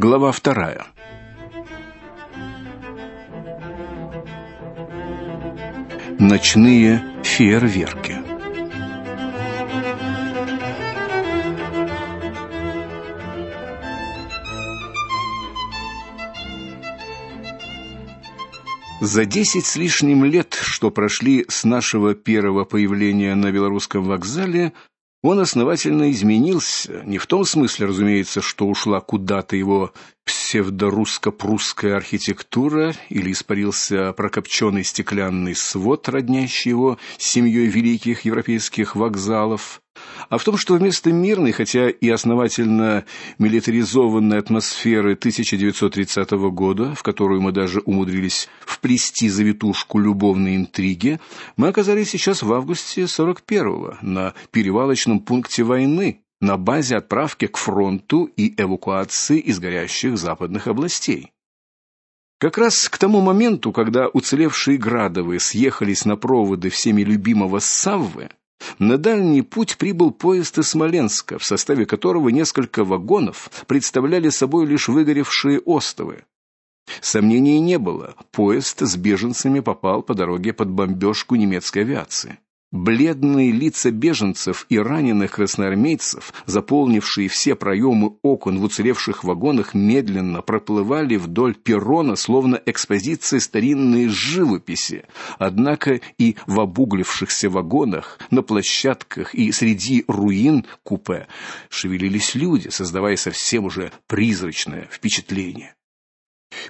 Глава вторая. Ночные фейерверки. За десять с лишним лет, что прошли с нашего первого появления на белорусском вокзале, он основательно изменился, не в том смысле, разумеется, что ушла куда-то его псевдорусско-прусская архитектура или испарился прокопченный стеклянный свод, роднящий его с семьей великих европейских вокзалов, а в том, что вместо мирной, хотя и основательно милитаризованной атмосферы 1930 года, в которую мы даже умудрились вплести завитушку любовной интриги, мы оказались сейчас в августе 41-го на перевалочном пункте войны, на базе отправки к фронту и эвакуации из горящих западных областей. Как раз к тому моменту, когда уцелевшие градовые съехались на проводы всеми любимого Саввы, на дальний путь прибыл поезд из Смоленска, в составе которого несколько вагонов представляли собой лишь выгоревшие остовы. Сомнений не было. Поезд с беженцами попал по дороге под бомбежку немецкой авиации. Бледные лица беженцев и раненых красноармейцев, заполнившие все проемы окон в уцелевших вагонах, медленно проплывали вдоль перрона, словно экспозиция старинной живописи. Однако и в обуглившихся вагонах, на площадках и среди руин купе шевелились люди, создавая совсем уже призрачное впечатление.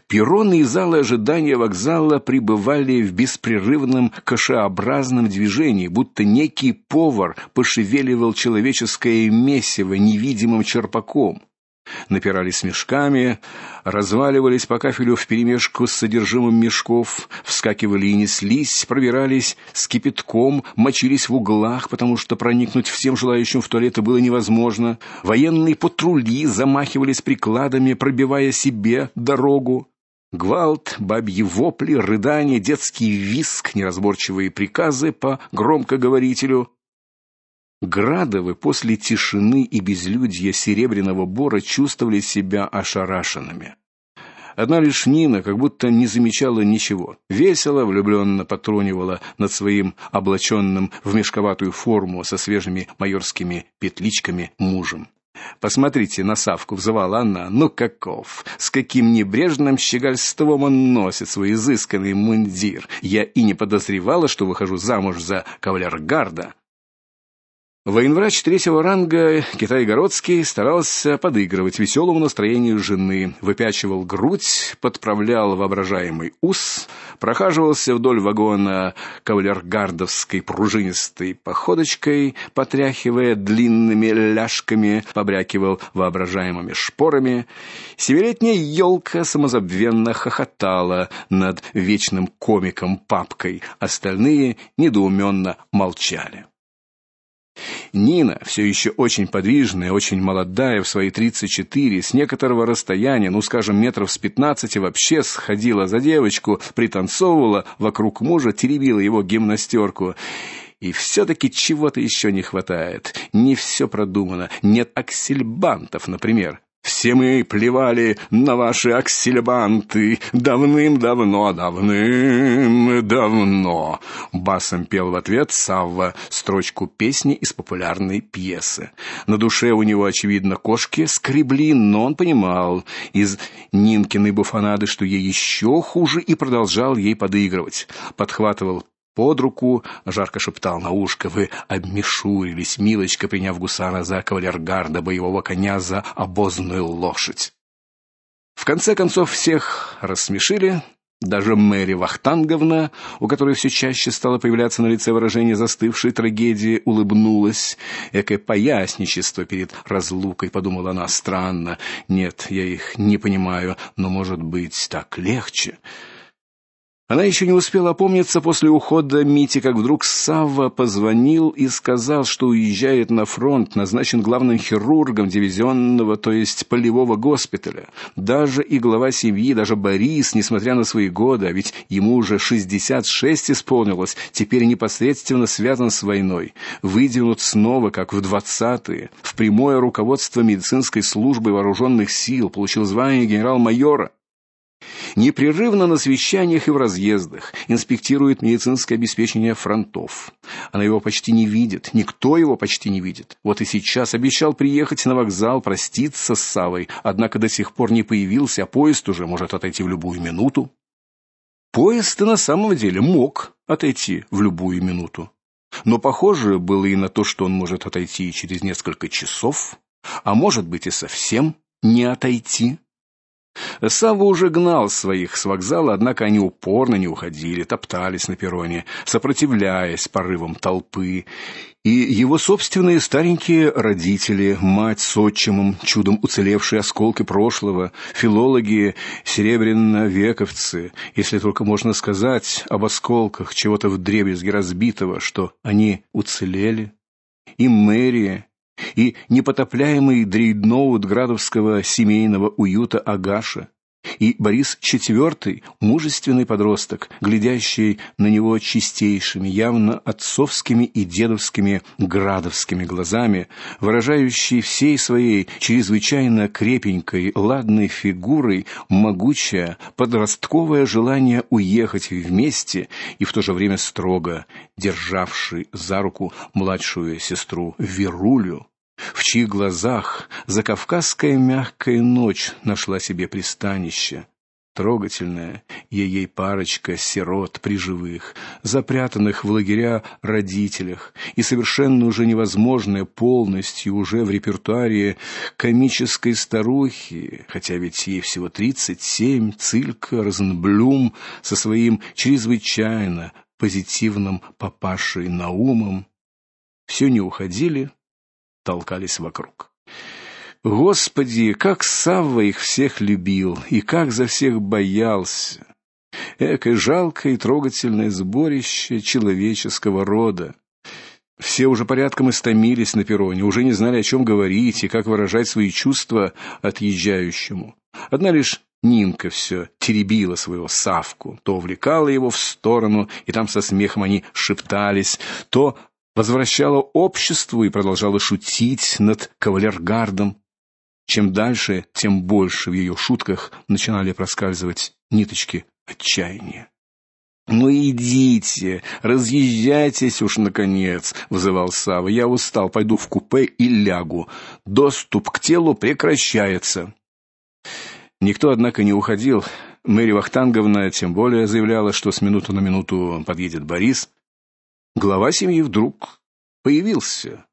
Перроны и залы ожидания вокзала пребывали в беспрерывном кашеобразном движении, будто некий повар пошевеливал человеческое месиво невидимым черпаком напирались мешками, разваливались по кафелю вперемешку с содержимым мешков, вскакивали и неслись, пробирались с кипятком, мочились в углах, потому что проникнуть всем желающим в туалеты было невозможно. Военные патрули замахивались прикладами, пробивая себе дорогу. Гвалт, бабьи вопли, рыдания, детский визг, неразборчивые приказы по громкоговорителю. Градовы после тишины и безлюдья Серебряного Бора чувствовали себя ошарашенными. Одна лишь Нина как будто не замечала ничего. Весело, влюбленно потронивала над своим облаченным в мешковатую форму со свежими майорскими петличками мужем. Посмотрите на Савку, взывала она. Ну каков, с каким небрежным щегольством он носит свой изысканный мундир. Я и не подозревала, что выхожу замуж за кавалергарда. Военврач третьего ранга Китай-Городский старался подыгрывать веселому настроению жены, выпячивал грудь, подправлял воображаемый ус, прохаживался вдоль вагона кавалергардовской пружинистой походочкой, потряхивая длинными ляжками, побрякивал воображаемыми шпорами. Семилетняя елка самозабвенно хохотала над вечным комиком папкой, остальные недоуменно молчали. Нина, все еще очень подвижная, очень молодая, в свои 34, с некоторого расстояния, ну, скажем, метров с 15, вообще сходила за девочку, пританцовывала вокруг мужа, теребила его гимнастерку. И все таки чего-то еще не хватает. Не все продумано. Нет аксельбантов, например. Все мы плевали на ваши аксельбанты давным-давно, давным-давно. Басом пел в ответ Савва строчку песни из популярной пьесы. На душе у него очевидно кошки скребли, но он понимал из Нинкиной буфонады, что ей еще хуже, и продолжал ей подыгрывать. Подхватывал под руку, жарко шептал на ушко: "Вы обмешурились, милочка, приняв гусара за кавалергарда, боевого коня за обозную лошадь". В конце концов всех рассмешили, даже Мэри Вахтанговна, у которой все чаще стало появляться на лице выражение застывшей трагедии, улыбнулась. Экое поясничество перед разлукой, подумала она странно. Нет, я их не понимаю, но может быть так легче. Она еще не успела опомниться после ухода Мити, как вдруг Савва позвонил и сказал, что уезжает на фронт, назначен главным хирургом дивизионного, то есть полевого госпиталя. Даже и глава семьи, даже Борис, несмотря на свои годы, а ведь ему уже 66 исполнилось, теперь непосредственно связан с войной, выдвинут снова, как в двадцатые, в прямое руководство медицинской службы вооруженных сил, получил звание генерал-майора непрерывно на совещаниях и в разъездах, инспектирует медицинское обеспечение фронтов. Она его почти не видит, никто его почти не видит. Вот и сейчас обещал приехать на вокзал проститься с Савой, однако до сих пор не появился, а поезд уже может отойти в любую минуту. Поезд на самом деле мог отойти в любую минуту. Но похоже было и на то, что он может отойти через несколько часов, а может быть и совсем не отойти. Савва уже гнал своих с вокзала, однако они упорно не уходили, топтались на перроне, сопротивляясь порывам толпы. И его собственные старенькие родители, мать с отчимом, чудом уцелевшие осколки прошлого, филологи, серебряновековцы, если только можно сказать об осколках чего-то вдребезги разбитого, что они уцелели, и мэрия, и непотопляемый дредноут градовского семейного уюта Агаша, и Борис IV, мужественный подросток, глядящий на него чистейшими, явно отцовскими и дедовскими градовскими глазами, выражающий всей своей чрезвычайно крепенькой, ладной фигурой могучее подростковое желание уехать вместе и в то же время строго державший за руку младшую сестру Верулю, в чьих глазах закавказская мягкая ночь нашла себе пристанище. Трогательная ей парочка сирот при живых, запрятанных в лагеря родителях, и совершенно уже невозможная полностью уже в репертуаре комической старухи, хотя ведь ей всего тридцать семь, Цилька Розенблюм со своим чрезвычайно позитивным папашей Наумом все не уходили, толкались вокруг. Господи, как Савва их всех любил и как за всех боялся. Экое жалкое и трогательное сборище человеческого рода. Все уже порядком истомились на перроне, уже не знали, о чем говорить и как выражать свои чувства отъезжающему. Одна лишь Нинка все теребила своего Савку, то увлекала его в сторону, и там со смехом они шептались, то возвращала обществу и продолжала шутить над кавалергардом. Чем дальше, тем больше в ее шутках начинали проскальзывать ниточки отчаяния. Ну идите, разъезжайтесь уж наконец, вызывал Сава. Я устал, пойду в купе и лягу. Доступ к телу прекращается. Никто однако не уходил. Мэри Вахтанговна тем более заявляла, что с минуты на минуту подъедет Борис глава семьи вдруг появился,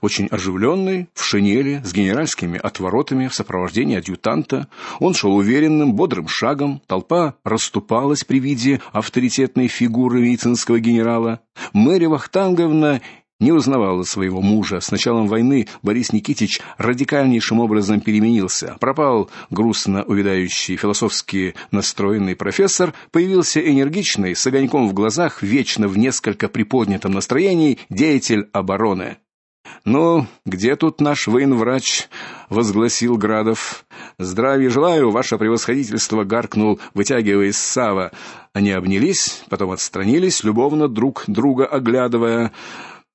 очень оживленный, в шинели, с генеральскими отворотами, в сопровождении адъютанта. Он шел уверенным, бодрым шагом. Толпа расступалась при виде авторитетной фигуры медицинского генерала. Мэри Вахтанговна не узнавала своего мужа. С началом войны Борис Никитич радикальнейшим образом переменился. Пропал грустно увядающий философски настроенный профессор, появился энергичный, с огоньком в глазах, вечно в несколько приподнятом настроении деятель обороны. Ну, где тут наш военврач? возгласил Градов. Здравия желаю, ваше превосходительство, гаркнул, вытягиваясь Сава. Они обнялись, потом отстранились, любовно друг друга оглядывая.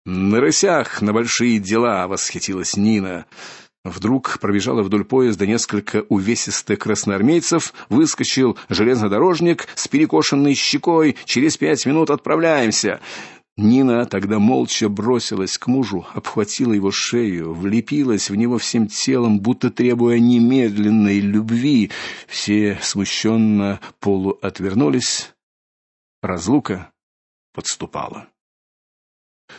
На рысях, на большие дела, восхитилась Нина. Вдруг пробежало вдоль поезда несколько увесистых красноармейцев, выскочил железнодорожник с перекошенной щекой. Через пять минут отправляемся. Нина тогда молча бросилась к мужу, обхватила его шею, влепилась в него всем телом, будто требуя немедленной любви. Все смущенно полуотвернулись. Разлука подступала.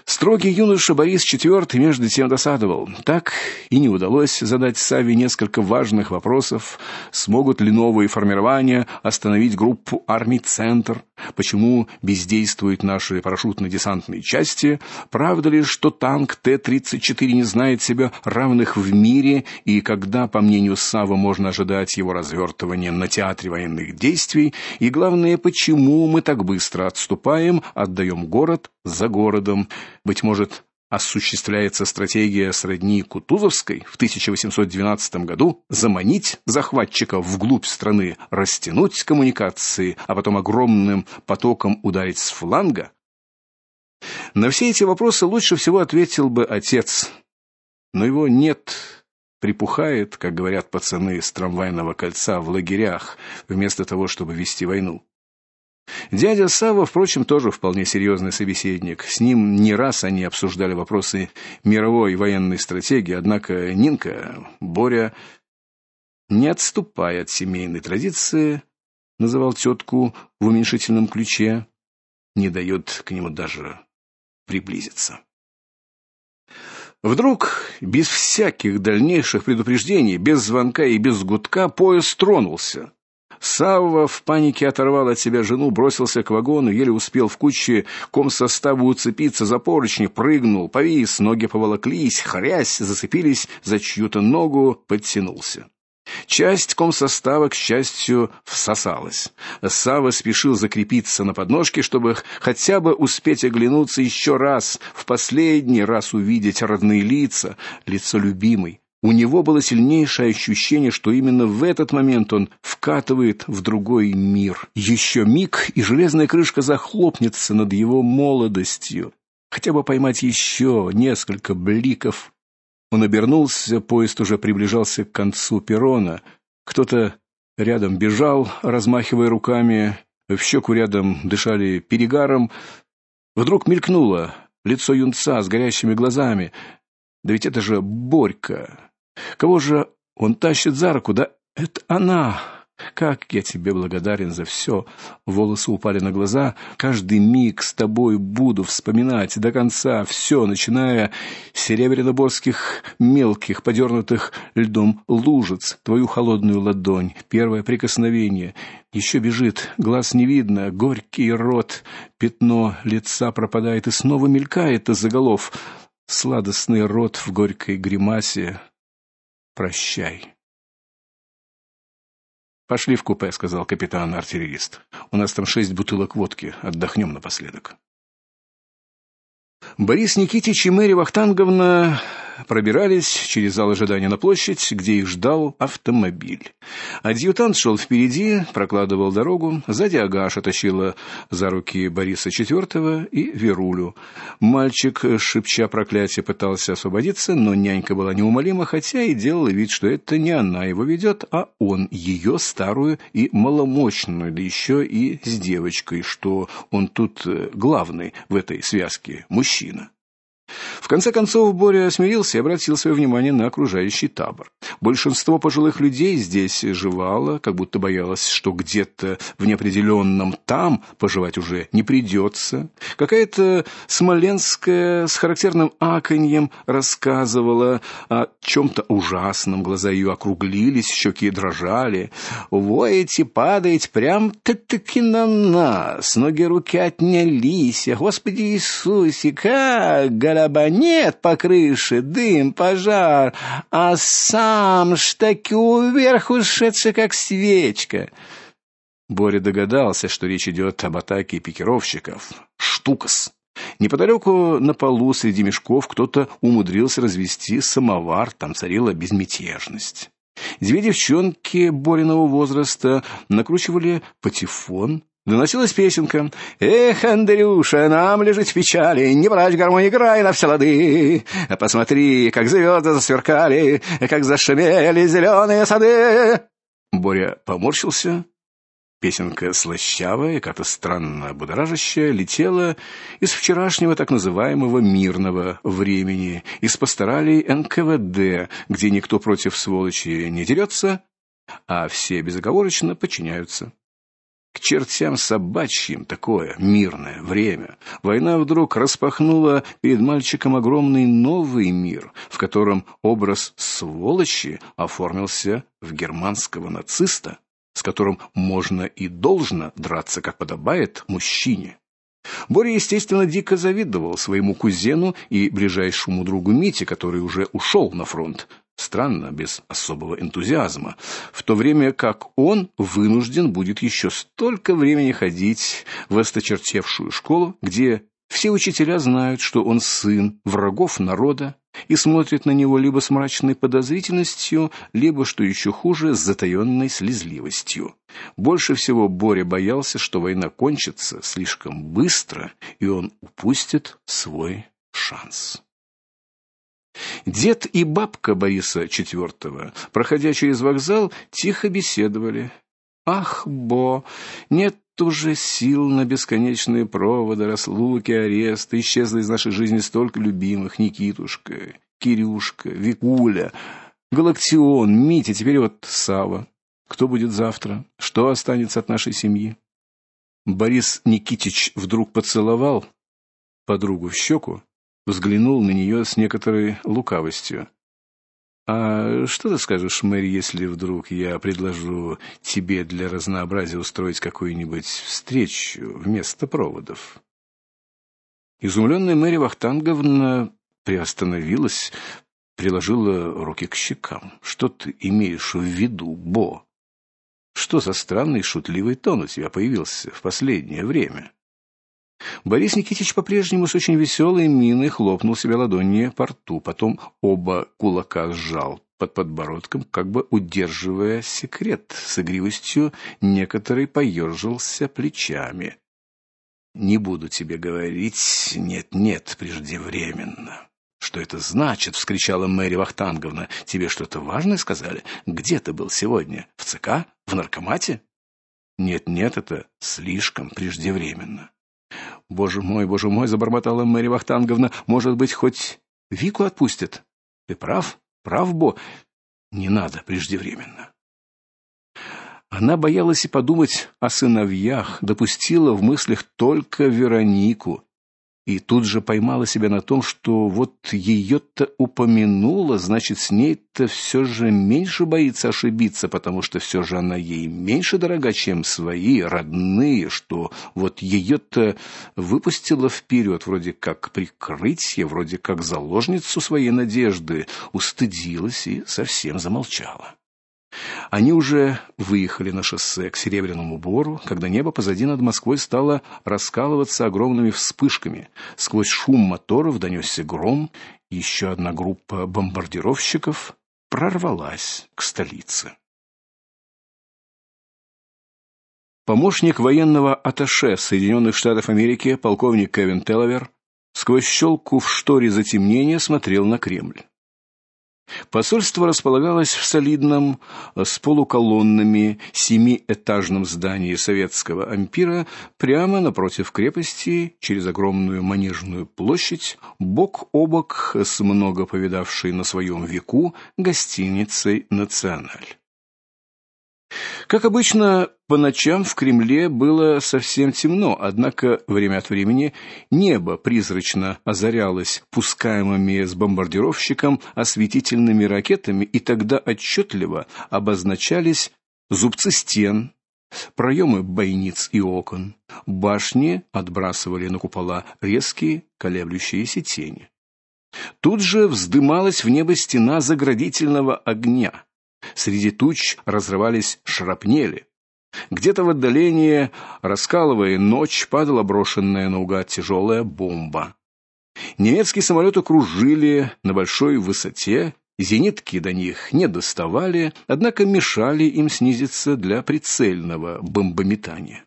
Строгий юноша Борис IV между тем досадовал. Так и не удалось задать Саве несколько важных вопросов: смогут ли новые формирования остановить группу армий Центр? Почему бездействуют наши парашютно-десантные части? Правда ли, что танк Т-34 не знает себе равных в мире, и когда, по мнению Савы, можно ожидать его развертывания на театре военных действий? И главное, почему мы так быстро отступаем, отдаем город за городом? Быть может, осуществляется стратегия сродни Кутузовской в 1812 году заманить захватчиков вглубь страны, растянуть коммуникации, а потом огромным потоком ударить с фланга? На все эти вопросы лучше всего ответил бы отец. Но его нет, припухает, как говорят пацаны с трамвайного кольца в лагерях, вместо того, чтобы вести войну. Дядя Сава, впрочем, тоже вполне серьезный собеседник. С ним не раз они обсуждали вопросы мировой военной стратегии, однако Нинка, Боря, не отступая от семейной традиции, называл тетку в уменьшительном ключе, не дает к нему даже приблизиться. Вдруг, без всяких дальнейших предупреждений, без звонка и без гудка, поезд тронулся. Савва в панике оторвал от себя жену, бросился к вагону, еле успел в куче комсоставу уцепиться за поручни, прыгнул, повис, ноги поволоклись, хрясь, зацепились за чью-то ногу, подтянулся. Часть комсостава, к счастью, всосалась. Сава спешил закрепиться на подножке, чтобы хотя бы успеть оглянуться еще раз, в последний раз увидеть родные лица, лицо любимой, у него было сильнейшее ощущение, что именно в этот момент он вкатывает в другой мир. Еще миг, и железная крышка захлопнется над его молодостью. Хотя бы поймать еще несколько бликов. Он обернулся, поезд уже приближался к концу перрона. Кто-то рядом бежал, размахивая руками, в щеку рядом дышали перегаром. Вдруг мелькнуло лицо юнца с горящими глазами. Да ведь это же Борька. Кого же он тащит за руку? Да это она. Как я тебе благодарен за все!» Волосы упали на глаза. Каждый миг с тобой буду вспоминать до конца все, начиная с серебряноборских мелких, подернутых льдом лужиц, твою холодную ладонь, первое прикосновение. Еще бежит, глаз не видно, горький рот, пятно лица пропадает и снова мелькает из-за голов. Сладостный рот в горькой гримасе, Прощай. Пошли в купе, сказал капитан-артиллерист. У нас там шесть бутылок водки, отдохнем напоследок. Борис Никитич и Мэри Вахтанговна пробирались через зал ожидания на площадь, где их ждал автомобиль. Адъютант шел впереди, прокладывал дорогу, сзади Агаша тащила за руки Бориса IV и Верулю. Мальчик, шепча проклятие, пытался освободиться, но нянька была неумолима, хотя и делала вид, что это не она его ведет, а он ее старую и маломощную, да еще и с девочкой, что он тут э, главный в этой связке мужчина. В конце концов Боря смирился и обратил свое внимание на окружающий табор. Большинство пожилых людей здесь жевало, как будто боялось, что где-то в неопределенном там поживать уже не придется. Какая-то смоленская с характерным аканьем рассказывала о чем то ужасном, глаза ее округлились, щеки дрожали. Воете, падаете прям-таки на нас, ноги руки отнялись. Господи Иисусе, как нет по крыше, дым, пожар, а сам ж таки уверх ушедший, как свечка. Боря догадался, что речь идет об атаке пикировщиков. Штукас. Неподалеку на полу среди мешков кто-то умудрился развести самовар, там царила безмятежность. Две девчонки Бориного возраста накручивали патефон, Доносилась песенка. «Эх, Андрюша, нам лежит в печали, не брать гармонь, играй на все лады. Посмотри, как звезды засверкали, как зашумели зеленые сады». Боря поморщился. Песенка слащавая, как-то странно будоражащая, летела из вчерашнего так называемого мирного времени, из пасторалей НКВД, где никто против сволочи не дерется, а все безоговорочно подчиняются. К чертям собачьим такое мирное время. Война вдруг распахнула перед мальчиком огромный новый мир, в котором образ сволочи оформился в германского нациста, с которым можно и должно драться, как подобает мужчине. Боря, естественно, дико завидовал своему кузену и ближайшему другу Мите, который уже ушел на фронт. Странно, без особого энтузиазма, в то время как он вынужден будет еще столько времени ходить в осточертевшую школу, где все учителя знают, что он сын врагов народа и смотрят на него либо с мрачной подозрительностью, либо, что еще хуже, с затаенной слезливостью. Больше всего Боря боялся, что война кончится слишком быстро, и он упустит свой шанс. Дед и бабка Бориса IV, проходя через вокзал, тихо беседовали. Ах, Бо, нет уже сил на бесконечные проводы, разлуки, аресты. Исчезло из нашей жизни столько любимых: Никитушка, Кирюшка, Викуля, Галактион, Митя, теперь вот Сава. Кто будет завтра? Что останется от нашей семьи? Борис Никитич вдруг поцеловал подругу в щеку взглянул на нее с некоторой лукавостью. А что ты скажешь, Мэри, если вдруг я предложу тебе для разнообразия устроить какую-нибудь встречу вместо проводов? Изумленная Мэри Вахтанговна приостановилась, приложила руки к щекам. Что ты имеешь в виду, Бо? Что за странный шутливый тон у тебя появился в последнее время? Борис Никитич по-прежнему с очень веселой миной хлопнул себя ладонью по рту, потом оба кулака сжал под подбородком, как бы удерживая секрет. С игривостью некоторый поежился плечами. Не буду тебе говорить, нет, нет, преждевременно. Что это значит? вскричала Мэри Вахтанговна. Тебе что-то важное сказали? Где ты был сегодня? В ЦК? В наркомате? Нет, нет, это слишком преждевременно. Боже мой, боже мой, забормотала Мэри Вахтанговна. Может быть, хоть Вику отпустят? Ты прав, прав, Бо. Не надо преждевременно. Она боялась и подумать о сыновьях, допустила в мыслях только Веронику, и тут же поймала себя на том, что вот ее-то упомянула, значит, с ней-то все же меньше боится ошибиться, потому что все же она ей меньше дорога, чем свои родные, что вот ее-то выпустила вперед, вроде как прикрытие, вроде как заложницу своей надежды, устыдилась и совсем замолчала. Они уже выехали на шоссе к Серебряному Бору, когда небо позади над Москвой стало раскалываться огромными вспышками. Сквозь шум моторов донесся гром, еще одна группа бомбардировщиков прорвалась к столице. Помощник военного атташе Соединенных Штатов Америки полковник Кевин Телавер сквозь щелку в шторе затемнения смотрел на Кремль. Посольство располагалось в солидном э, с полуколоннами семиэтажном здании советского ампира прямо напротив крепости, через огромную манежную площадь, бок о бок с много повидавшей на своем веку гостиницей Националь. Как обычно, по ночам в Кремле было совсем темно, однако время от времени небо призрачно озарялось пускаемыми с бомбардировщиком осветительными ракетами, и тогда отчетливо обозначались зубцы стен, проемы бойниц и окон. Башни отбрасывали на купола резкие колеблющиеся тени. Тут же вздымалась в небо стена заградительного огня. Среди туч разрывались шрапнели. Где-то в отдалении, раскалывая ночь, падала брошенная наугад тяжелая бомба. Немецкие самолеты кружили на большой высоте, зенитки до них не доставали, однако мешали им снизиться для прицельного бомбометания.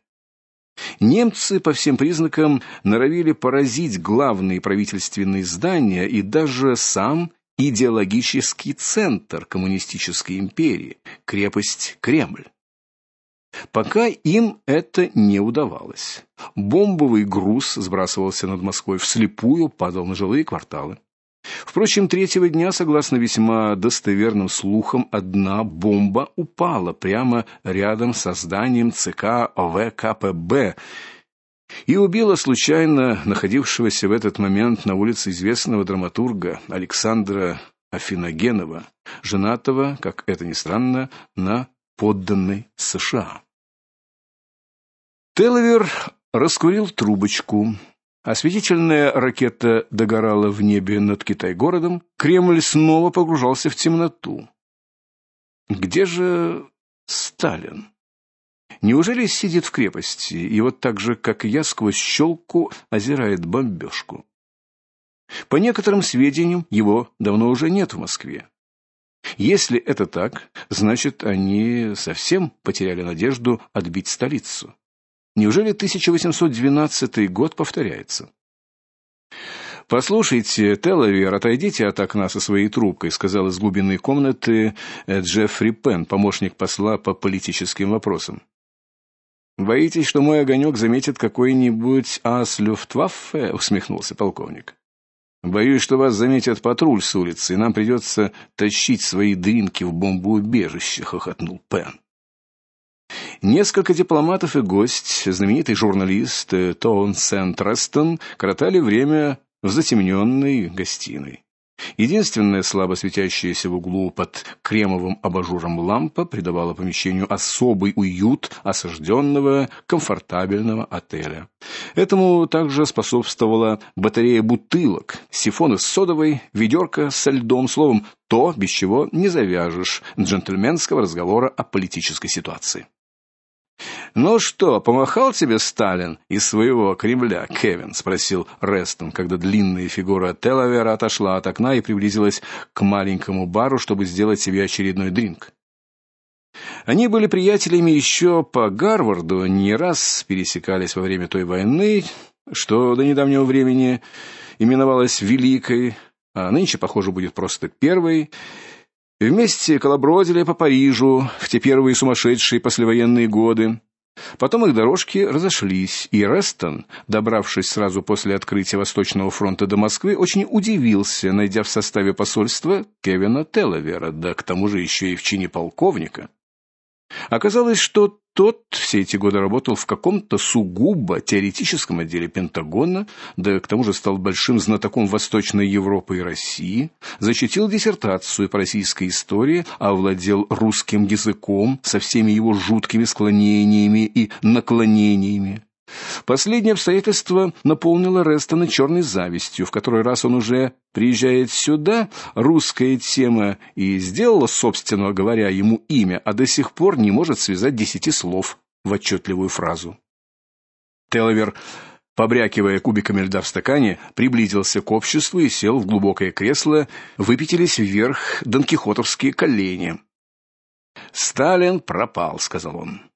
Немцы по всем признакам норовили поразить главные правительственные здания и даже сам идеологический центр коммунистической империи, крепость Кремль. Пока им это не удавалось. Бомбовый груз сбрасывался над Москвой вслепую, падал на жилые кварталы. Впрочем, третьего дня, согласно весьма достоверным слухам, одна бомба упала прямо рядом с зданием ЦК ОВКПБ и убила случайно находившегося в этот момент на улице известного драматурга Александра Афиногенова, женатого, как это ни странно, на подданной США. Телвер раскурил трубочку. Осветительная ракета догорала в небе над Китай-городом, Кремль снова погружался в темноту. Где же Сталин? Неужели сидит в крепости и вот так же, как я, сквозь щелку озирает бомбежку? По некоторым сведениям, его давно уже нет в Москве. Если это так, значит, они совсем потеряли надежду отбить столицу. Неужели 1812 год повторяется? Послушайте, Телавер, отойдите от окна со своей трубкой, сказал из глубины комнаты э, Джеффри Пен, помощник посла по политическим вопросам. Боитесь, что мой огонек заметит какой-нибудь ас Люфтваффе? усмехнулся полковник. Боюсь, что вас заметят патруль с улицы, и нам придется тащить свои дринки в бомбоубежище, хохотнул Пен. Несколько дипломатов и гость, знаменитый журналист э, Тоунсенд Рестон, коротали время в затемненной гостиной. Единственная слабо светящаяся в углу под кремовым абажуром лампа придавала помещению особый уют осажденного комфортабельного отеля. Этому также способствовала батарея бутылок, сифоны с содовой, ведерко со льдом, словом, то, без чего не завяжешь джентльменского разговора о политической ситуации. Ну что, помахал тебе Сталин из своего Кремля, Кевин, спросил Рестон, когда длинная фигура Телавера отошла от окна и приблизилась к маленькому бару, чтобы сделать себе очередной дринк. Они были приятелями еще по Гарварду, не раз пересекались во время той войны, что до недавнего времени именовалась Великой, а нынче, похоже, будет просто первой. Вместе колобродили по Парижу в те первые сумасшедшие послевоенные годы. Потом их дорожки разошлись, и Рестон, добравшись сразу после открытия Восточного фронта до Москвы, очень удивился, найдя в составе посольства Кевина Телавера, да к тому же еще и в чине полковника. Оказалось, что тот все эти годы работал в каком-то сугубо теоретическом отделе Пентагона, да к тому же стал большим знатоком Восточной Европы и России, защитил диссертацию по российской истории, овладел русским языком со всеми его жуткими склонениями и наклонениями. Последнее обстоятельство наполнило Рестона черной завистью. В который раз он уже приезжает сюда, русская тема и сделала, собственно говоря, ему имя, а до сих пор не может связать десяти слов в отчетливую фразу. Телвер, побрякивая кубиками льда в стакане, приблизился к обществу и сел в глубокое кресло, выпятились вверх донкихотовские колени. Сталин пропал, сказал он.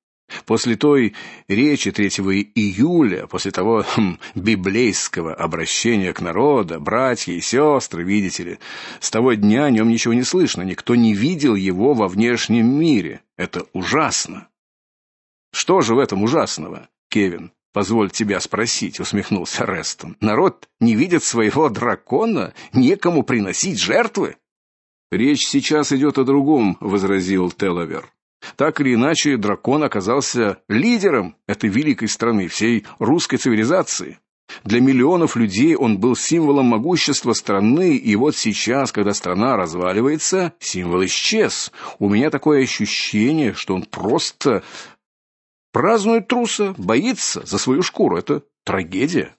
После той речи 3 июля, после того хм, библейского обращения к народу, братья и сестры, видите ли, с того дня о нем ничего не слышно, никто не видел его во внешнем мире. Это ужасно. Что же в этом ужасного, Кевин? Позволь тебя спросить, усмехнулся Рестон. Народ не видит своего дракона, некому приносить жертвы. Речь сейчас идет о другом, возразил Телавер. Так или иначе, дракон оказался лидером этой великой страны, всей русской цивилизации. Для миллионов людей он был символом могущества страны, и вот сейчас, когда страна разваливается, символ исчез. У меня такое ощущение, что он просто празднует труса, боится за свою шкуру. Это трагедия.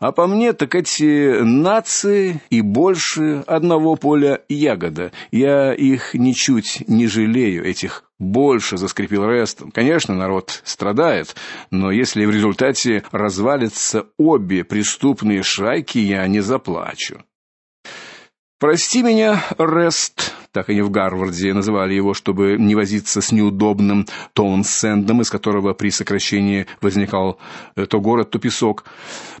А по мне, так эти нации и больше одного поля ягода. Я их ничуть не жалею, этих больше, заскрипел Рестон. Конечно, народ страдает, но если в результате развалятся обе преступные шайки, я не заплачу. Прости меня, Рест, так они в Гарварде называли его, чтобы не возиться с неудобным Тоунсендом, из которого при сокращении возникал э, то город, то песок.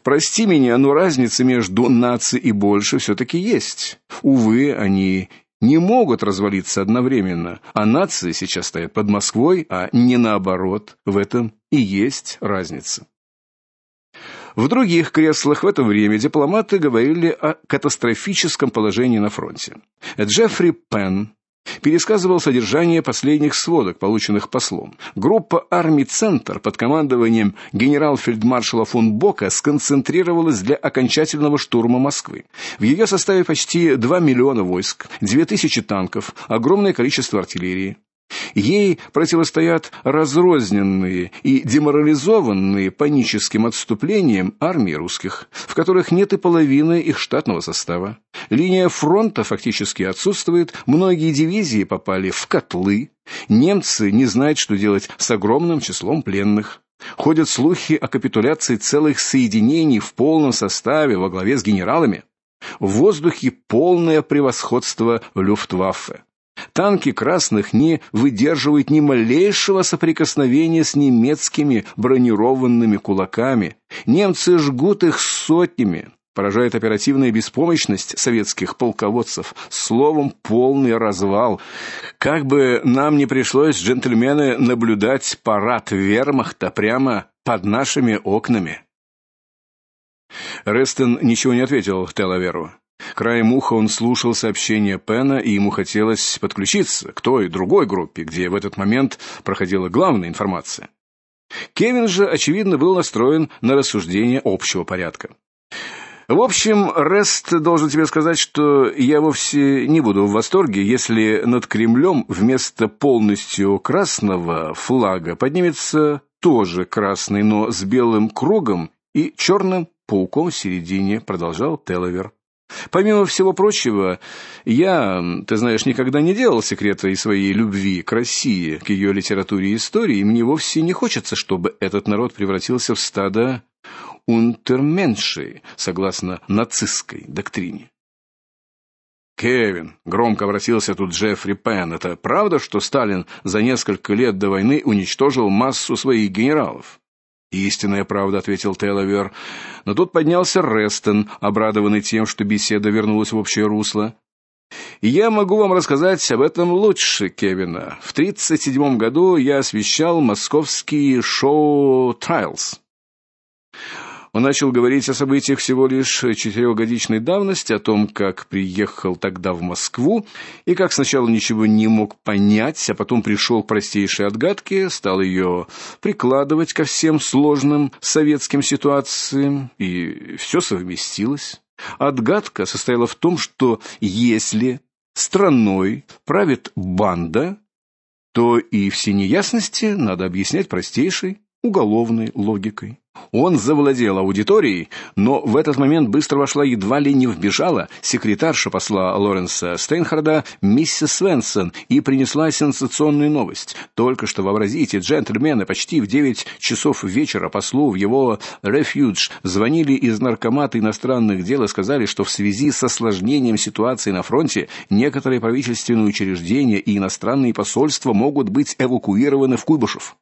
Прости меня, но разница между нацией и больше все таки есть. Увы, они не могут развалиться одновременно, а нации сейчас стоят под Москвой, а не наоборот. В этом и есть разница. В других креслах в это время дипломаты говорили о катастрофическом положении на фронте. Джеффри Пен пересказывал содержание последних сводок, полученных послом. Группа армий Центр под командованием генерал-фельдмаршала фон Бока сконцентрировалась для окончательного штурма Москвы. В ее составе почти 2 миллиона войск, 2000 танков, огромное количество артиллерии. Ей противостоят разрозненные и деморализованные паническим отступлением армии русских, в которых нет и половины их штатного состава. Линия фронта фактически отсутствует, многие дивизии попали в котлы. Немцы не знают, что делать с огромным числом пленных. Ходят слухи о капитуляции целых соединений в полном составе во главе с генералами. В воздухе полное превосходство Люфтваффе. Танки красных не выдерживают ни малейшего соприкосновения с немецкими бронированными кулаками. Немцы жгут их сотнями. Поражает оперативная беспомощность советских полководцев, словом полный развал. Как бы нам не пришлось, джентльмены, наблюдать парад Вермахта прямо под нашими окнами. Рестон ничего не ответил Телаверу. Краем уха он слушал сообщения Пена, и ему хотелось подключиться к той другой группе, где в этот момент проходила главная информация. Кевин же очевидно был настроен на рассуждение общего порядка. В общем, Рест должен тебе сказать, что я вовсе не буду в восторге, если над Кремлем вместо полностью красного флага поднимется тоже красный, но с белым кругом и черным пауком в середине, продолжал Телавер. Помимо всего прочего, я, ты знаешь, никогда не делал секрета из своей любви к России, к ее литературе и истории, и мне вовсе не хочется, чтобы этот народ превратился в стадо унтерменшей, согласно нацистской доктрине. Кевин, громко обратился тут Джеффри Пен. Это правда, что Сталин за несколько лет до войны уничтожил массу своих генералов? Истинная правда, ответил Телавер. Но тут поднялся Рестон, обрадованный тем, что беседа вернулась в общее русло. Я могу вам рассказать об этом лучше Кевина. В тридцать седьмом году я освещал московский шоу Trials. Он начал говорить о событиях всего лишь четырехгодичной давности, о том, как приехал тогда в Москву и как сначала ничего не мог понять, а потом пришел к простейшей отгадке, стал ее прикладывать ко всем сложным советским ситуациям, и все совместилось. Отгадка состояла в том, что если страной правит банда, то и все неясности надо объяснять простейшей уголовной логикой. Он завладел аудиторией, но в этот момент быстро вошла едва ли не вбежала секретарша посла Лоренса Стейнхарда миссис Свенсон и принесла сенсационную новость. Только что вообразите, джентльмены, почти в девять часов вечера послу в его рефьюдж звонили из наркомата иностранных дел и сказали, что в связи с осложнением ситуации на фронте некоторые правительственные учреждения и иностранные посольства могут быть эвакуированы в Куйбышев.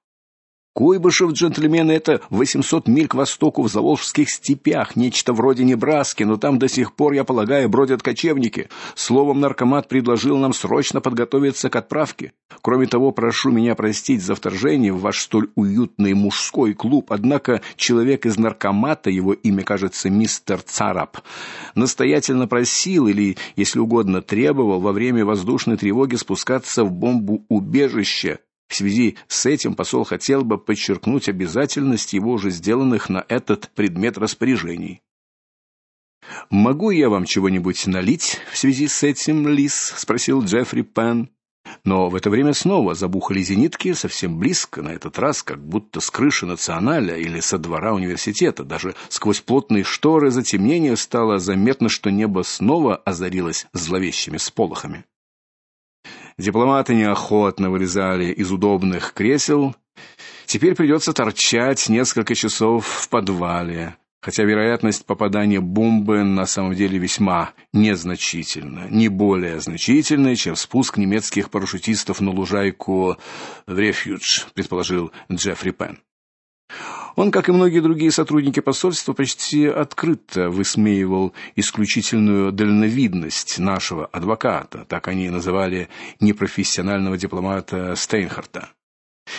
Куйбышев, джентльмены, это 800 миль к востоку в Заволжских степях, нечто вроде Небраски, но там до сих пор, я полагаю, бродят кочевники. Словом, наркомат предложил нам срочно подготовиться к отправке. Кроме того, прошу меня простить за вторжение в ваш столь уютный мужской клуб, однако человек из наркомата, его имя, кажется, мистер Царап, настоятельно просил или, если угодно, требовал во время воздушной тревоги спускаться в бомбу-убежище в связи с этим посол хотел бы подчеркнуть обязательность его уже сделанных на этот предмет распоряжений. Могу я вам чего-нибудь налить в связи с этим, Лис, спросил Джеффри Пен. Но в это время снова забухали зенитки совсем близко, на этот раз как будто с крыши националя или со двора университета. Даже сквозь плотные шторы затемнения стало заметно, что небо снова озарилось зловещими сполохами. Дипломаты неохотно вылезали из удобных кресел. Теперь придется торчать несколько часов в подвале, хотя вероятность попадания бомбы на самом деле весьма незначительна, не более значительная, чем спуск немецких парашютистов на лужайку в Рефьюдж, предположил Джеффри Пен. Он, как и многие другие сотрудники посольства, почти открыто высмеивал исключительную дальновидность нашего адвоката, так они называли непрофессионального дипломата Стейнхарта.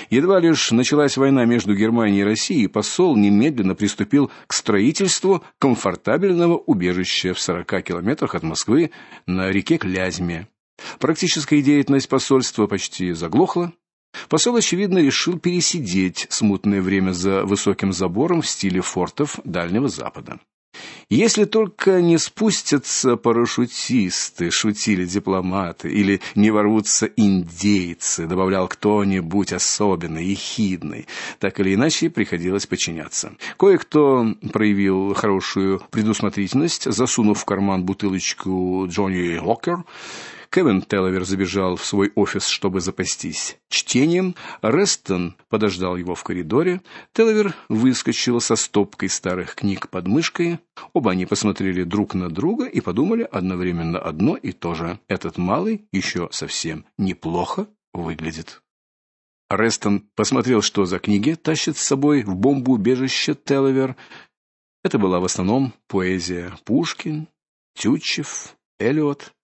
Едва лишь началась война между Германией и Россией, посол немедленно приступил к строительству комфортабельного убежища в 40 километрах от Москвы на реке Клязьме. Практическая деятельность посольства почти заглохла. Посол очевидно решил пересидеть смутное время за высоким забором в стиле фортов Дальнего Запада. Если только не спустятся парашютисты, шутили дипломаты, или не ворвутся индейцы, добавлял кто-нибудь особенный, ехидный. Так или иначе приходилось подчиняться. Кое-кто проявил хорошую предусмотрительность, засунув в карман бутылочку Джонни Уокер, Кевин Телловер забежал в свой офис, чтобы запастись чтением. Рестон подождал его в коридоре. Телловер выскочил со стопкой старых книг под мышкой. Оба они посмотрели друг на друга и подумали одновременно одно и то же. Этот малый еще совсем неплохо выглядит. Рестон посмотрел, что за книги тащит с собой в бомбоубежище Телловер. Это была в основном поэзия Пушкин, Тютчев, Эллиот.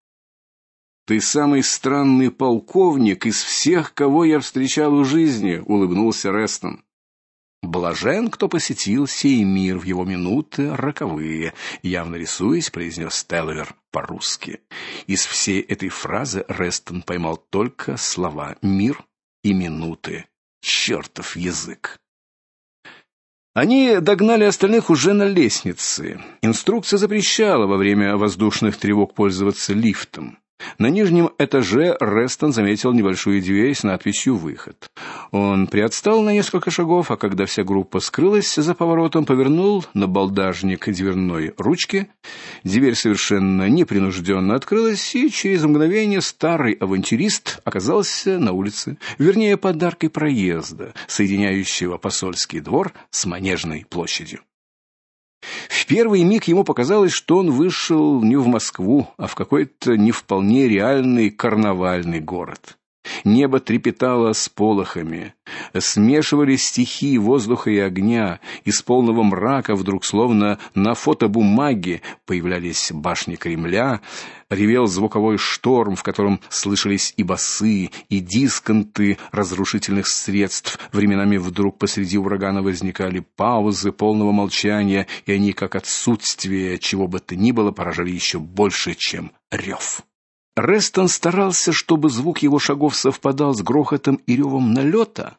Ты самый странный полковник из всех, кого я встречал в жизни, улыбнулся Рестон. Блажен, кто посетил сей мир в его минуты роковые, явно рисуясь, произнес Телвер по-русски. Из всей этой фразы Рестон поймал только слова мир и минуты. Чертов язык. Они догнали остальных уже на лестнице. Инструкция запрещала во время воздушных тревог пользоваться лифтом. На нижнем этаже Рестон заметил небольшую дверь с надписью «Выход». Он приотстал на несколько шагов, а когда вся группа скрылась за поворотом, повернул на балдажник дверной ручки. Дверь совершенно непринужденно открылась, и через мгновение старый авантюрист оказался на улице, вернее, под аркой проезда, соединяющего посольский двор с Манежной площадью. В первый миг ему показалось, что он вышел не в Москву, а в какой-то не вполне реальный карнавальный город. Небо трепетало с полохами, смешивались стихии воздуха и огня, из полного мрака вдруг словно на фотобумаге появлялись башни Кремля, ревел звуковой шторм, в котором слышались и басы, и дисконты разрушительных средств. Временами вдруг посреди урагана возникали паузы полного молчания, и они, как отсутствие чего бы то ни было, поражали еще больше, чем рев. Рестон старался, чтобы звук его шагов совпадал с грохотом и ревом налета,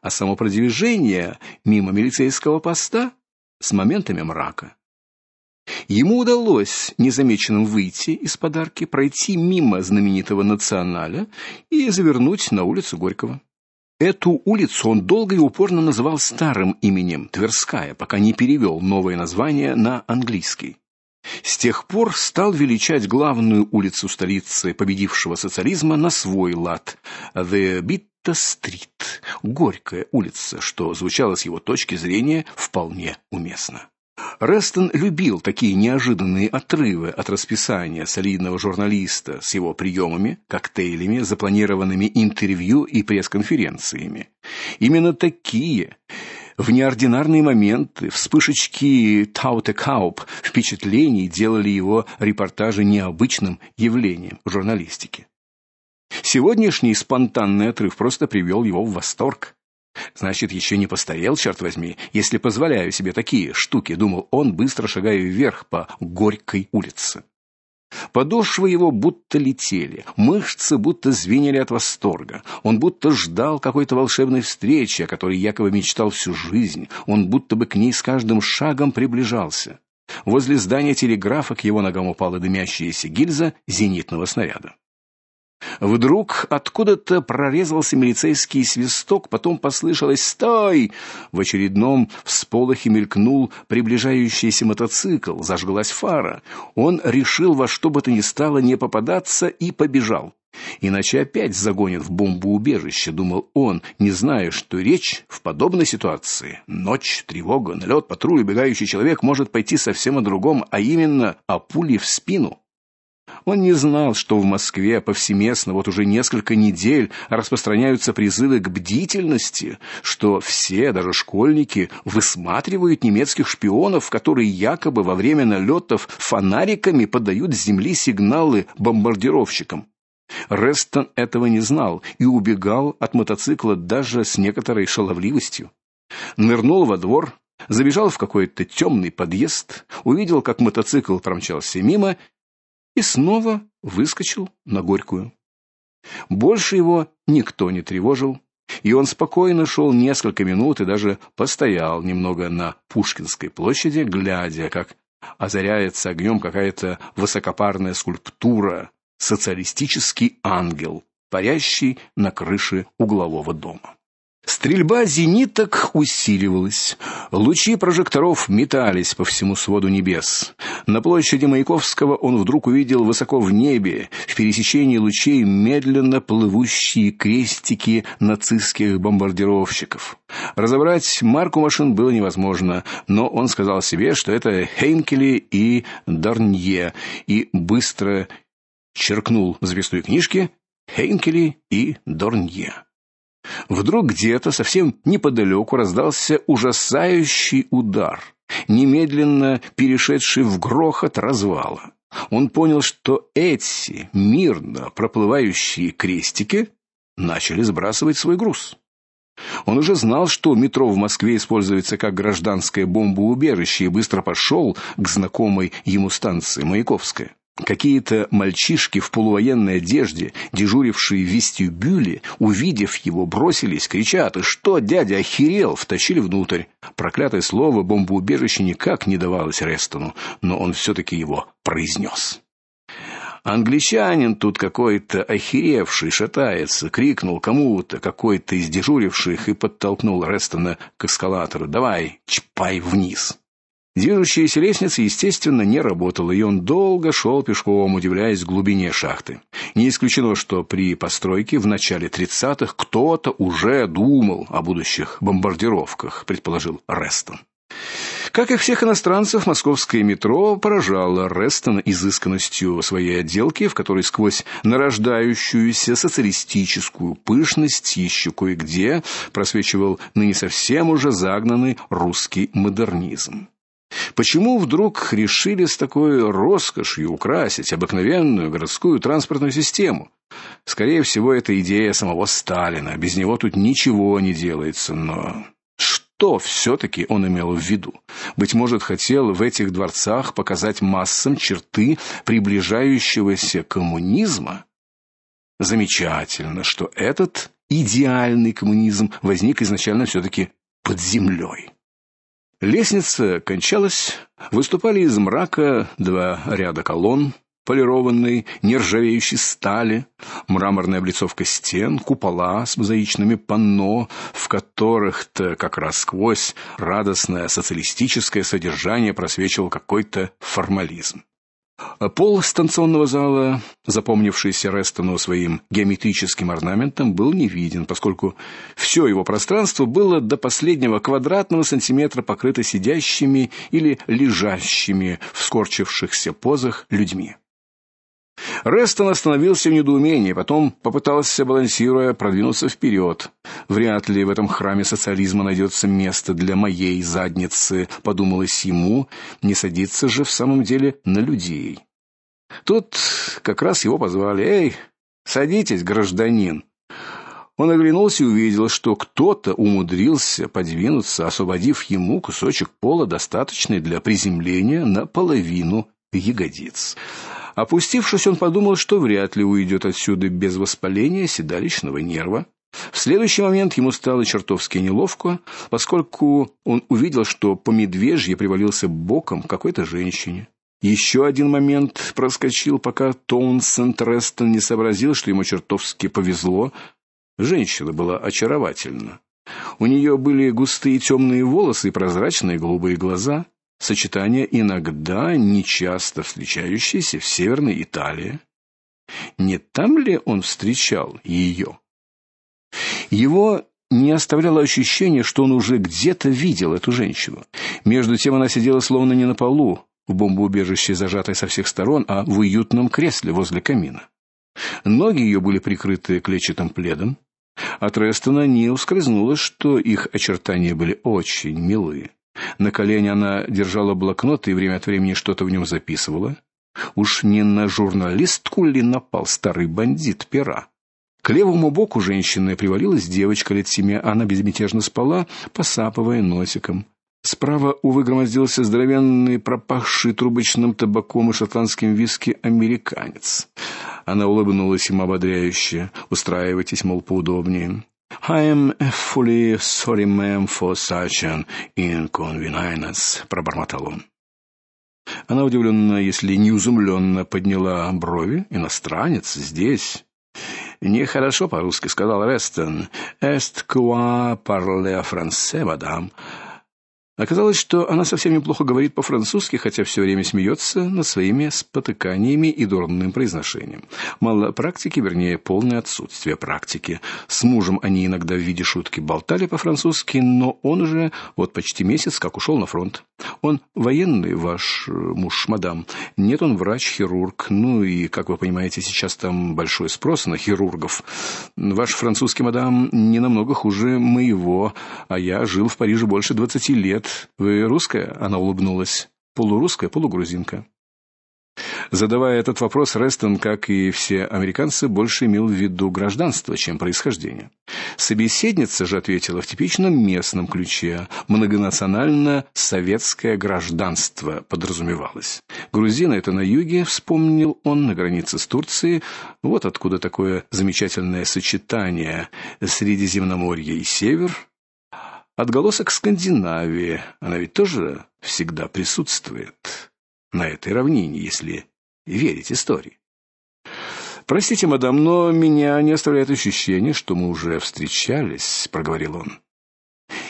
а само продвижение мимо милицейского поста с моментами мрака. Ему удалось незамеченным выйти из подарки, пройти мимо знаменитого националя и завернуть на улицу Горького. Эту улицу он долго и упорно называл старым именем Тверская, пока не перевел новое название на английский. С тех пор стал величать главную улицу столицы победившего социализма на свой лад The Bitter Street, Горькая улица, что звучало с его точки зрения вполне уместно. Рестон любил такие неожиданные отрывы от расписания солидного журналиста с его приемами, коктейлями, запланированными интервью и пресс-конференциями. Именно такие в неординарные моменты, вспышечки таутекауп впечатлений делали его репортажи необычным явлением в журналистике. Сегодняшний спонтанный отрыв просто привел его в восторг. Значит, еще не постарел, черт возьми, если позволяю себе такие штуки, думал он, быстро шагая вверх по горькой улице. Подошвы его будто летели, мышцы будто звенели от восторга. Он будто ждал какой-то волшебной встречи, о которой якобы мечтал всю жизнь. Он будто бы к ней с каждым шагом приближался. Возле здания телеграфа к его ногам упала дымящаяся гильза зенитного снаряда. Вдруг откуда-то прорезался милицейский свисток, потом послышалось "Стой!" В очередном всполохе мелькнул приближающийся мотоцикл, зажглась фара. Он решил во что бы то ни стало не попадаться и побежал. Иначе опять загонят в бомбоубежище, думал он, не зная, что речь в подобной ситуации. Ночь, тревога, налет, патруль, убегающий человек может пойти совсем о другом, а именно о пуле в спину. Он не знал, что в Москве повсеместно вот уже несколько недель распространяются призывы к бдительности, что все, даже школьники, высматривают немецких шпионов, которые якобы во время налетов фонариками подают с земли сигналы бомбардировщикам. Рестон этого не знал и убегал от мотоцикла даже с некоторой шаловливостью. Нырнул во двор, забежал в какой-то темный подъезд, увидел, как мотоцикл промчался мимо и снова выскочил на Горькую. Больше его никто не тревожил, и он спокойно шел несколько минут и даже постоял немного на Пушкинской площади, глядя, как озаряется огнем какая-то высокопарная скульптура, социалистический ангел, парящий на крыше углового дома. Стрельба зениток усиливалась. Лучи прожекторов метались по всему своду небес. На площади Маяковского он вдруг увидел высоко в небе, в пересечении лучей медленно плывущие крестики нацистских бомбардировщиков. Разобрать марку машин было невозможно, но он сказал себе, что это Хейнкели и Дарнье, и быстро черкнул в записной книжке Хейнкели и Дорнье. Вдруг где-то совсем неподалеку раздался ужасающий удар, немедленно перешедший в грохот развала. Он понял, что эти мирно проплывающие крестики начали сбрасывать свой груз. Он уже знал, что метро в Москве используется как гражданское бомбоубежище и быстро пошел к знакомой ему станции Маяковская. Какие-то мальчишки в полувоенной одежде, дежурившие в вестибюле, увидев его, бросились, кричат: "Что, дядя охерел?" втащили внутрь. Проклятое слово бомбоубежище никак не давалось Рестону, но он все таки его произнес. Англичанин тут какой-то охеревший шатается, крикнул кому-то, какой-то из дежуривших и подтолкнул Рестона к эскалатору. "Давай, чпай вниз". Движущаяся лестница, естественно, не работала, и он долго шел пешком, удивляясь глубине шахты. Не исключено, что при постройке в начале 30-х кто-то уже думал о будущих бомбардировках, предположил Рестон. Как и всех иностранцев, московское метро поражало Рестона изысканностью своей отделки, в которой сквозь нарождающуюся социалистическую пышность еще кое-где просвечивал ныне совсем уже загнанный русский модернизм. Почему вдруг решили с такой роскошью украсить обыкновенную городскую транспортную систему? Скорее всего, это идея самого Сталина. Без него тут ничего не делается, но что все таки он имел в виду? Быть может, хотел в этих дворцах показать массам черты приближающегося коммунизма? Замечательно, что этот идеальный коммунизм возник изначально все таки под землей. Лестница кончалась, выступали из мрака два ряда колонн полированной нержавеющей стали, мраморная облицовка стен, купола с мозаичными панно, в которых-то как раз сквозь радостное социалистическое содержание просвечивал какой-то формализм. Пол станционного зала, запомнившийся Рестону своим геометрическим орнаментом, был не виден, поскольку все его пространство было до последнего квадратного сантиметра покрыто сидящими или лежащими в скорчившихся позах людьми. Рестон остановился в недоумении, потом попытался, балансируя, продвинуться вперед. Вряд ли в этом храме социализма найдется место для моей задницы, подумалось ему, не садиться же в самом деле на людей. Тут как раз его позвали: "Эй, садитесь, гражданин". Он оглянулся и увидел, что кто-то умудрился подвинуться, освободив ему кусочек пола, достаточный для приземления на половину ягодиц. Опустившись, он подумал, что вряд ли уйдет отсюда без воспаления седалищного нерва. В следующий момент ему стало чертовски неловко, поскольку он увидел, что по медвежье привалился боком к какой-то женщине. Еще один момент проскочил, пока Тоунсенд Рестон не сообразил, что ему чертовски повезло. Женщина была очаровательна. У нее были густые темные волосы и прозрачные голубые глаза. Сочетание иногда нечасто встречающееся в Северной Италии. Не там ли он встречал ее? Его не оставляло ощущение, что он уже где-то видел эту женщину. Между тем она сидела словно не на полу, в бомбоубежище, зажатой со всех сторон, а в уютном кресле возле камина. Ноги ее были прикрыты клетчатым пледом. От Рестона не ускользнуло, что их очертания были очень милые. На колене она держала блокнот и время от времени что-то в нем записывала. Уж не на журналистку ли напал старый бандит пера? К левому боку женщины привалилась девочка лет семи, она безмятежно спала, посапывая носиком. Справа увы громоздился здоровенный, пропахший трубочным табаком и шотландским виски американец. Она улыбнулась ему ободряюще: "Устраивайтесь, мол, поудобнее". I am fully sorry, ma'am, for such an inconvenience, пробормотал он. Она удивленно, если не подняла брови. Иностранец здесь. Нехорошо по-русски сказал Рестон. Est quoi parler français, madame? Оказалось, что она совсем неплохо говорит по-французски, хотя все время смеется над своими спотыканиями и дурным произношением. Мало практики, вернее, полное отсутствие практики. С мужем они иногда в виде шутки болтали по-французски, но он уже вот почти месяц как ушел на фронт. Он военный, ваш э, муж, мадам. Нет, он врач-хирург. Ну и, как вы понимаете, сейчас там большой спрос на хирургов. Ваш французский, мадам, не намного хуже моего, а я жил в Париже больше двадцати лет. Вы русская? Она улыбнулась. Полурусская, полугрузинка. Задавая этот вопрос, Рестон, как и все американцы, больше имел в виду гражданство, чем происхождение. Собеседница же ответила в типичном местном ключе. Многонационально советское гражданство подразумевалось. Грузина это на юге, вспомнил он, на границе с Турцией. Вот откуда такое замечательное сочетание Средиземноморья и север, Отголосок Скандинавии, она ведь тоже всегда присутствует на этой равнине, если верить истории. Простите, мадам, но меня не оставляет ощущение, что мы уже встречались, проговорил он.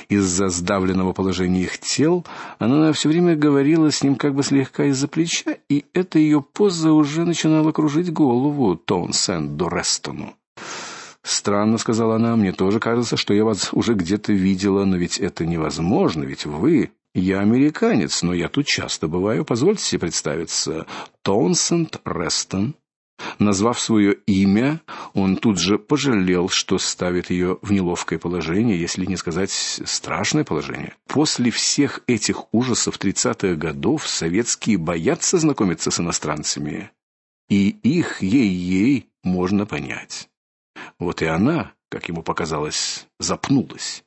Из-за сдавленного положения их тел она все время говорила с ним как бы слегка из-за плеча, и эта ее поза уже начинала кружить голову Тонсенду Рестону. Странно, сказала она. Мне тоже кажется, что я вас уже где-то видела, но ведь это невозможно, ведь вы я американец, но я тут часто бываю. Позвольте себе представиться. Тонсенд Рестон. Назвав свое имя, он тут же пожалел, что ставит ее в неловкое положение, если не сказать страшное положение. После всех этих ужасов тридцатых годов советские боятся знакомиться с иностранцами, и их ей-ей можно понять. Вот и она, как ему показалось, запнулась.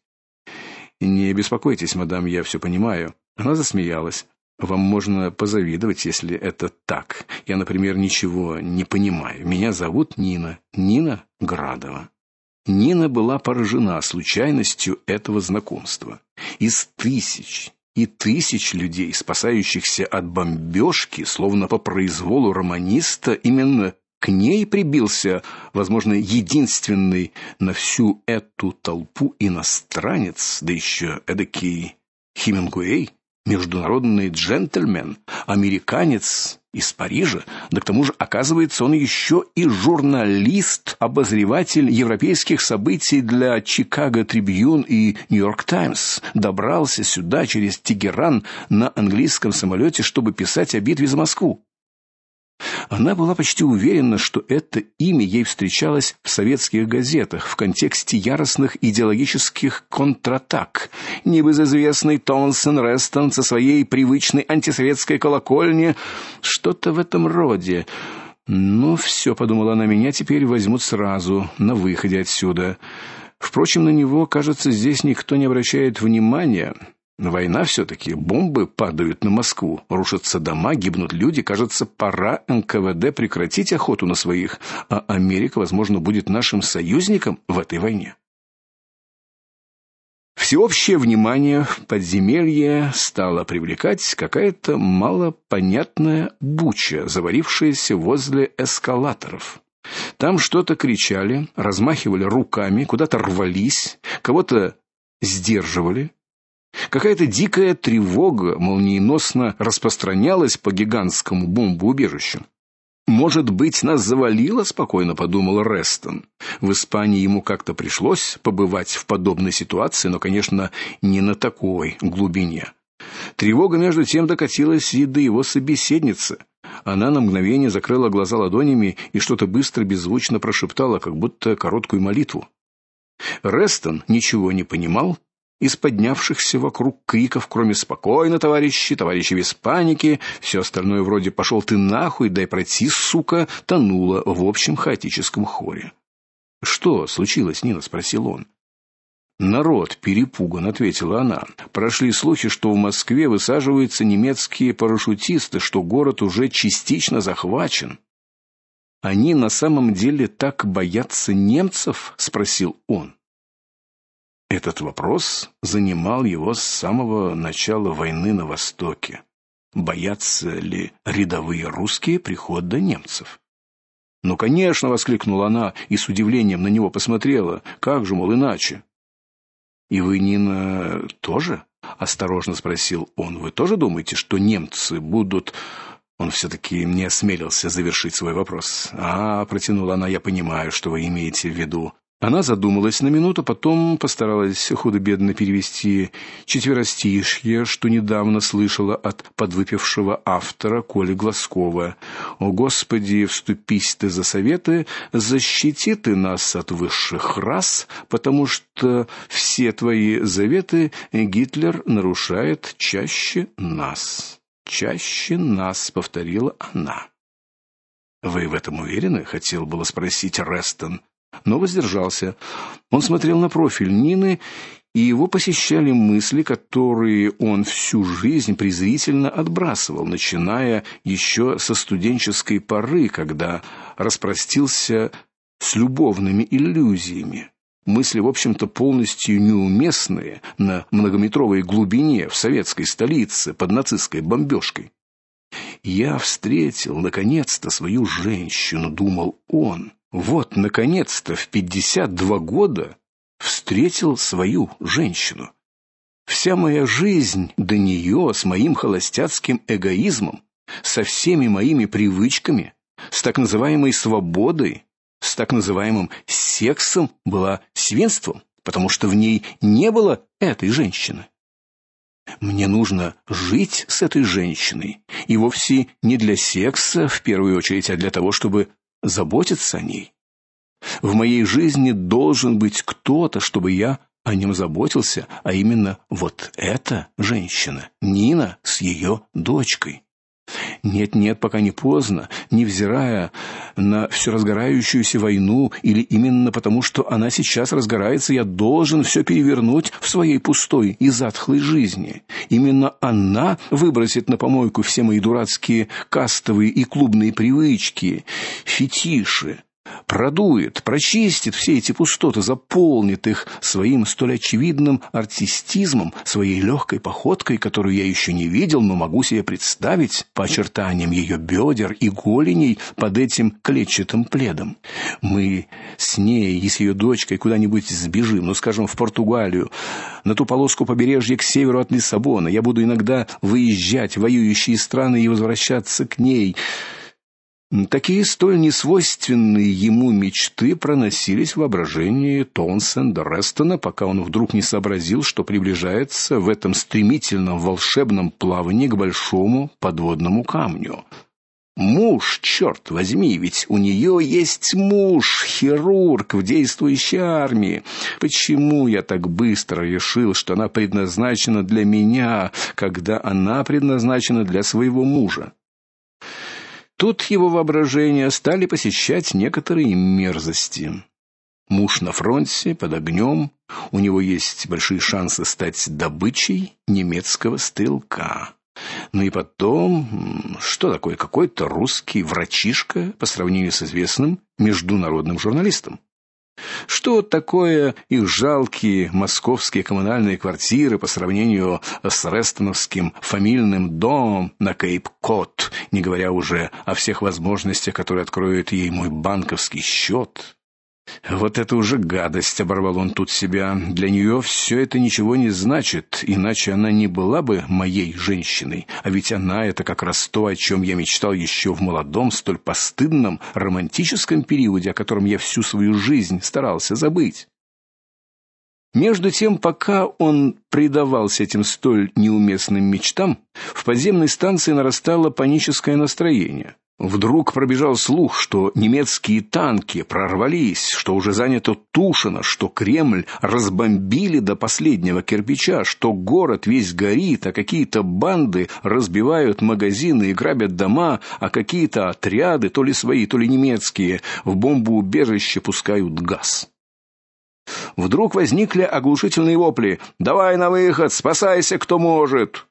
Не беспокойтесь, мадам, я все понимаю. Она засмеялась. Вам можно позавидовать, если это так. Я, например, ничего не понимаю. Меня зовут Нина, Нина Градова. Нина была поражена случайностью этого знакомства. Из тысяч и тысяч людей, спасающихся от бомбежки, словно по произволу романиста, именно к ней прибился, возможно, единственный на всю эту толпу иностранец, да еще эдакий Хемингуэй, международный джентльмен, американец из Парижа, да к тому же, оказывается, он еще и журналист, обозреватель европейских событий для Chicago Tribune и New York Times. Добрался сюда через Тегеран на английском самолете, чтобы писать о битве за Москву. Она была почти уверена, что это имя ей встречалось в советских газетах в контексте яростных идеологических контратак. Небезызвестный Тонсен Рестон со своей привычной антисоветской колокольни, что-то в этом роде. Ну все, подумала она, меня теперь возьмут сразу на выходе отсюда. Впрочем, на него, кажется, здесь никто не обращает внимания. Война все таки бомбы падают на Москву, рушатся дома, гибнут люди. Кажется, пора НКВД прекратить охоту на своих, а Америка, возможно, будет нашим союзником в этой войне. Всеобщее внимание в подземелье стало привлекать какая-то малопонятная буча, заварившаяся возле эскалаторов. Там что-то кричали, размахивали руками, куда-то рвались, кого-то сдерживали. Какая-то дикая тревога молниеносно распространялась по гигантскому бомбоубежищу. Может быть, нас завалило, спокойно подумал Рестон. В Испании ему как-то пришлось побывать в подобной ситуации, но, конечно, не на такой глубине. Тревога между тем докатилась и до его собеседницы. Она на мгновение закрыла глаза ладонями и что-то быстро беззвучно прошептала, как будто короткую молитву. Рестон ничего не понимал, из поднявшихся вокруг криков, кроме спокойно, товарищи, товарищи без паники, все остальное вроде пошел ты нахуй, дай пройти, сука, тонуло в общем хаотическом хоре. Что случилось, Нина спросил он. Народ перепуган, ответила она. Прошли слухи, что в Москве высаживаются немецкие парашютисты, что город уже частично захвачен. Они на самом деле так боятся немцев, спросил он. Этот вопрос занимал его с самого начала войны на востоке. Боятся ли рядовые русские прихода немцев? "Ну, конечно", воскликнула она и с удивлением на него посмотрела. "Как же, мол, иначе?" "И вы, Нина, тоже?" осторожно спросил он. "Вы тоже думаете, что немцы будут он все таки не осмелился завершить свой вопрос. "А", протянула она. "Я понимаю, что вы имеете в виду. Она задумалась на минуту, потом постаралась худо-бедно перевести четверостишье, что недавно слышала от подвыпившего автора Коли Глазкова. «О, Господи, вступись ты за советы, защити ты нас от высших рас, потому что все твои заветы Гитлер нарушает чаще нас». «Чаще нас», — повторила она. «Вы в этом уверены?» — хотел было спросить Рестон но воздержался. Он смотрел на профиль Нины, и его посещали мысли, которые он всю жизнь презрительно отбрасывал, начиная еще со студенческой поры, когда распростился с любовными иллюзиями. Мысли, в общем-то, полностью неуместные на многометровой глубине в советской столице под нацистской бомбежкой. Я встретил наконец-то свою женщину, думал он. Вот наконец-то в 52 года встретил свою женщину. Вся моя жизнь до нее с моим холостяцким эгоизмом, со всеми моими привычками, с так называемой свободой, с так называемым сексом была свинством, потому что в ней не было этой женщины. Мне нужно жить с этой женщиной, и вовсе не для секса в первую очередь, а для того, чтобы заботиться о ней. В моей жизни должен быть кто-то, чтобы я о нем заботился, а именно вот эта женщина, Нина с ее дочкой. Нет, нет, пока не поздно, невзирая на всю разгорающуюся войну или именно потому, что она сейчас разгорается, я должен все перевернуть в своей пустой и затхлой жизни. Именно она выбросит на помойку все мои дурацкие кастовые и клубные привычки, фетиши, продует, прочистит все эти пустоты, заполнит их своим столь очевидным артистизмом, своей легкой походкой, которую я еще не видел, но могу себе представить по очертаниям ее бедер и голеней под этим клетчатым пледом. Мы с ней и с ее дочкой куда-нибудь сбежим, ну, скажем, в Португалию, на ту полоску побережья к северу от Лиссабона. Я буду иногда выезжать в воюющие страны и возвращаться к ней. Такие столь несвойственные ему мечты проносились в воображении Тонсенда Рестона, пока он вдруг не сообразил, что приближается в этом стремительном волшебном плавании к большому подводному камню. Муж, черт возьми, ведь у нее есть муж, хирург в действующей армии. Почему я так быстро решил, что она предназначена для меня, когда она предназначена для своего мужа? Тут его воображение стали посещать некоторые мерзости. Муж на фронте, под огнем, у него есть большие шансы стать добычей немецкого стрелка. Ну и потом, что такое какой-то русский врачишка по сравнению с известным международным журналистом? Что такое их жалкие московские коммунальные квартиры по сравнению с Рестоновским фамильным домом на Кейп-Кот, не говоря уже о всех возможностях, которые откроет ей мой банковский счет? Вот это уже гадость, оборвал он тут себя. Для нее все это ничего не значит, иначе она не была бы моей женщиной. А ведь она это как раз то, о чем я мечтал еще в молодом, столь постыдном, романтическом периоде, о котором я всю свою жизнь старался забыть. Между тем, пока он предавался этим столь неуместным мечтам, в подземной станции нарастало паническое настроение. Вдруг пробежал слух, что немецкие танки прорвались, что уже занято Тушино, что Кремль разбомбили до последнего кирпича, что город весь горит, а какие-то банды разбивают магазины и грабят дома, а какие-то отряды, то ли свои, то ли немецкие, в бомбоубежище пускают газ. Вдруг возникли оглушительные вопли: "Давай на выход, спасайся, кто может!"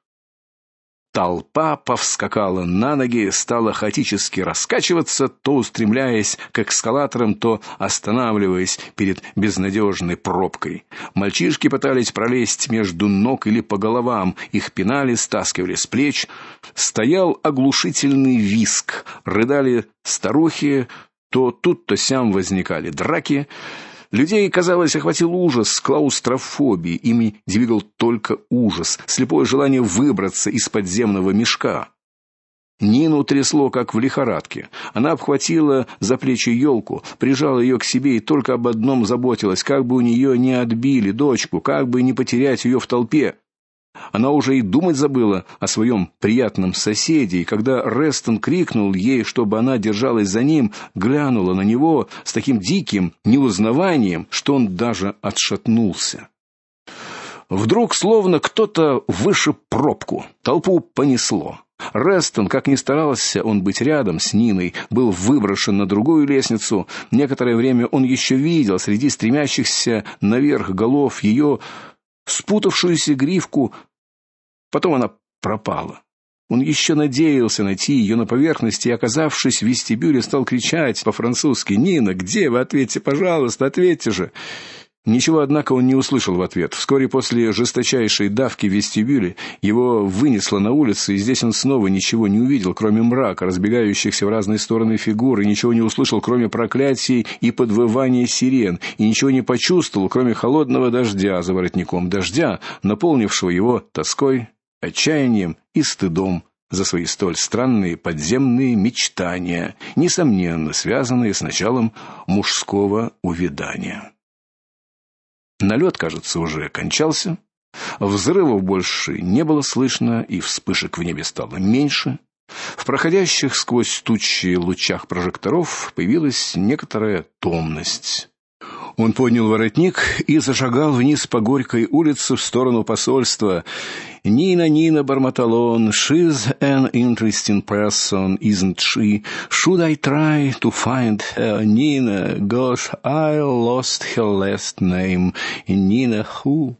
Толпа повскакала на ноги, стала хаотически раскачиваться, то устремляясь к эскалаторам, то останавливаясь перед безнадежной пробкой. Мальчишки пытались пролезть между ног или по головам, их пинали, стаскивали с плеч. Стоял оглушительный визг, рыдали старухи, то тут, то сям возникали драки. Людей, казалось, охватил ужас, клаустрофобии, ими двигал только ужас, слепое желание выбраться из подземного мешка. Нину трясло как в лихорадке. Она обхватила за плечи елку, прижала ее к себе и только об одном заботилась: как бы у нее не отбили дочку, как бы не потерять ее в толпе. Она уже и думать забыла о своем приятном соседе, и когда Рестон крикнул ей, чтобы она держалась за ним, глянула на него с таким диким неузнаванием, что он даже отшатнулся. Вдруг словно кто-то вышиб пробку. Толпу понесло. Рестон, как ни старался он быть рядом с Ниной, был выброшен на другую лестницу. Некоторое время он еще видел среди стремящихся наверх голов ее спутавшуюся гривку, потом она пропала. Он еще надеялся найти ее на поверхности и, оказавшись в вестибюле, стал кричать по-французски: "Нина, где вы? Ответьте, пожалуйста, ответьте же!" Ничего, однако, он не услышал в ответ. Вскоре после жесточайшей давки в вестибюле его вынесло на улицу, и здесь он снова ничего не увидел, кроме мрака, разбегающихся в разные стороны фигур, и ничего не услышал, кроме проклятий и подвывания сирен, и ничего не почувствовал, кроме холодного дождя за воротником дождя, наполнившего его тоской, отчаянием и стыдом за свои столь странные подземные мечтания, несомненно связанные с началом мужского увядания. Налет, кажется, уже кончался. Взрывов больше не было слышно, и вспышек в небе стало меньше. В проходящих сквозь тучи лучах прожекторов появилась некоторая томность. Он поднял воротник и зашагал вниз по Горькой улице в сторону посольства. Нина, Нина, бормотал он, she's an interesting person, isn't she? Should I try to find her? Nina, gosh, I lost her last name. Nina who?